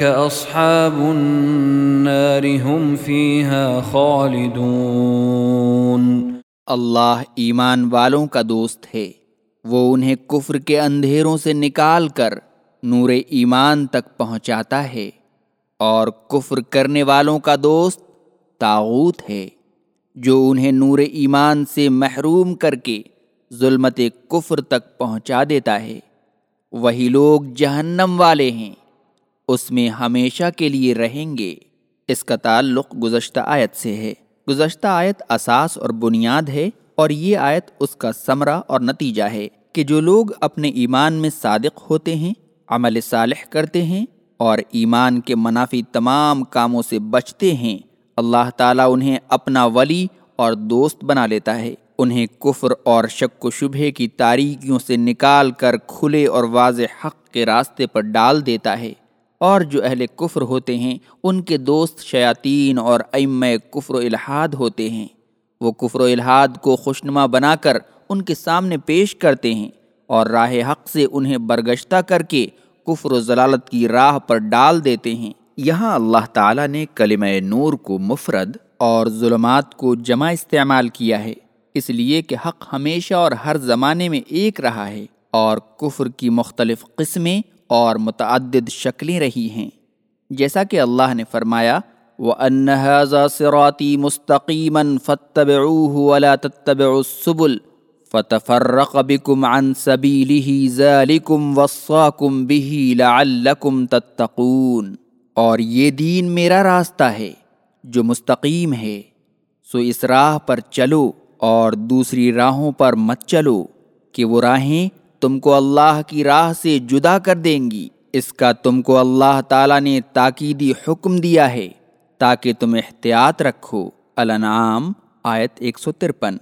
أصحاب النار هم فيها خالدون اللہ ایمان والوں کا دوست ہے۔ وہ انہیں کفر کے اندھیروں سے نکال کر نور ایمان تک پہنچاتا ہے۔ اور کفر کرنے والوں کا دوست تاغوت ہے، جو انہیں نور ایمان سے محروم کر کے ظلمت کفر تک پہنچا دیتا ہے۔ وہی لوگ جہنم والے ہیں۔ اس میں ہمیشہ کے لیے رہیں گے۔ اس کا تعلق گزشتہ آیت سے ہے۔ گزشتہ آیت اساس اور بنیاد ہے اور یہ آیت اس کا ثمرہ اور نتیجہ ہے کہ جو لوگ اپنے ایمان میں صادق ہوتے ہیں، عمل صالح کرتے ہیں اور ایمان کے منافی تمام کاموں سے بچتے ہیں، اللہ تعالیٰ انہیں اپنا ولی اور دوست بنا لیتا ہے۔ انہیں کفر اور شک و شبہ کی تاریکیوں سے نکال کر کھلے اور واضح حق کے راستے پر ڈال دیتا ہے۔ اور جو اہل کفر ہوتے ہیں، ان کے دوست شیاطین اور ام کفر و الحاد ہوتے ہیں۔ وہ کفر و الحاد کو خوشنما بنا کر ان کے سامنے پیش کرتے ہیں اور راہ حق سے انہیں برگشتہ کر کے کفر و ضلالت کی راہ پر ڈال دیتے ہیں۔ یہاں اللہ تعالیٰ نے کلمہ نور کو مفرد اور ظلمات کو جمع استعمال کیا ہے۔ اس لیے کہ حق ہمیشہ اور ہر زمانے میں ایک رہا ہے اور کفر کی مختلف قسمیں اور متعدد شکلیں رہی ہیں۔ جیسا کہ اللہ نے فرمایا وہ انحضا سراتی مستقیمن فتب ولا تتبعوا السبل فتفرق بكم عن سبيله ذلكم وصاكم به لعلكم تتقون۔ اور یہ دین میرا راستہ ہے، جو مستقیم ہے۔ سو اس راہ پر چلو اور دوسری راہوں پر مت چلو کہ وہ راہیں تم کو اللہ کی راہ سے جدا کر دیں گی۔ اس کا تم کو اللہ تعالیٰ نے تاکیدی حکم دیا ہے تاکہ تم احتیاط رکھو۔ الانعام آیت ایک سو ترپن۔